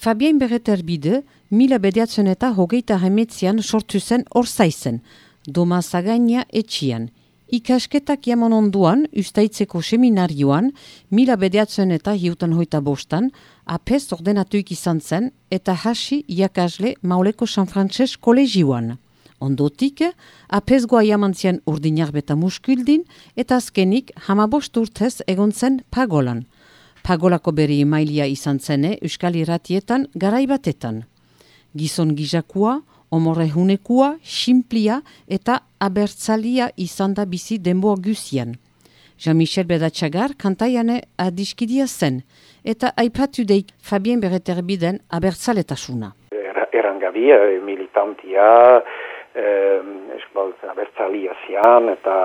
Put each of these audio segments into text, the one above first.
Fabien Berreter bide, mila bediatzen eta hogeita hemetzian sortu zen orzaizen, doma zagainia etxian. Ikasketak jamon onduan, ustaitzeko seminarioan, mila bediatzen eta hiutan hoita bostan, apez ordenatuik izan zen, eta hasi iakasle mauleko San Frances kolegioan. Ondotik, apezgoa jamantzian urdinak beta muskuldin, eta azkenik hamabost urtez egon zen pagolan. Pagolako beri emailia izan zene Euskal Iratietan garaibatetan. Gizon gizakua, omorrehunekua, simplia eta abertzalia izan da bizi denboa guzian. Jean-Michel Bedatxagar kantaiane adiskidia zen, eta aipatu deik Fabien Bereterbiden abertzaletasuna. Erangabia, militantia, eh, abertzalia zian, eta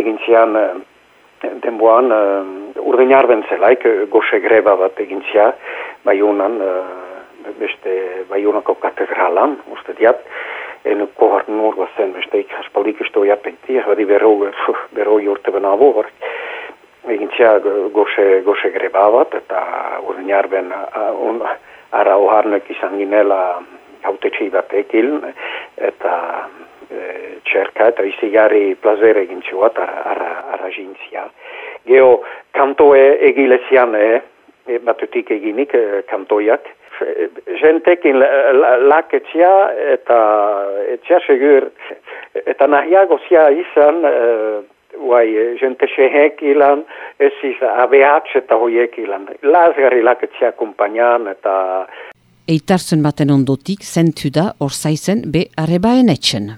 egin zian denboan uh, urdein arben zelaik goxe greba bat egintzia baiunan uh, beste baiunako katedralan uste diat en kohar nurga zen beste ik haspaldik isto japenti hadi bero bero urte bena hor egintzia goxe, goxe greba bat eta urdein arben uh, ara oharnek izan ginela haute bat ekil eta txerka eta izigarri plazer egin txuat ara, ara, ara. Geo, kantoe egilezian, eh, batutik eginik eh, kantoiak. Jentekin laketzia eta etxia segur, eta nahiago zia izan, eh, Uai, jente sehek ilan, ez iz abehatz eta hoiek ilan. Lazgarri laketzia kumpainan eta... Eitarzen baten ondotik zentu da orzaizen be arrebaen etxen.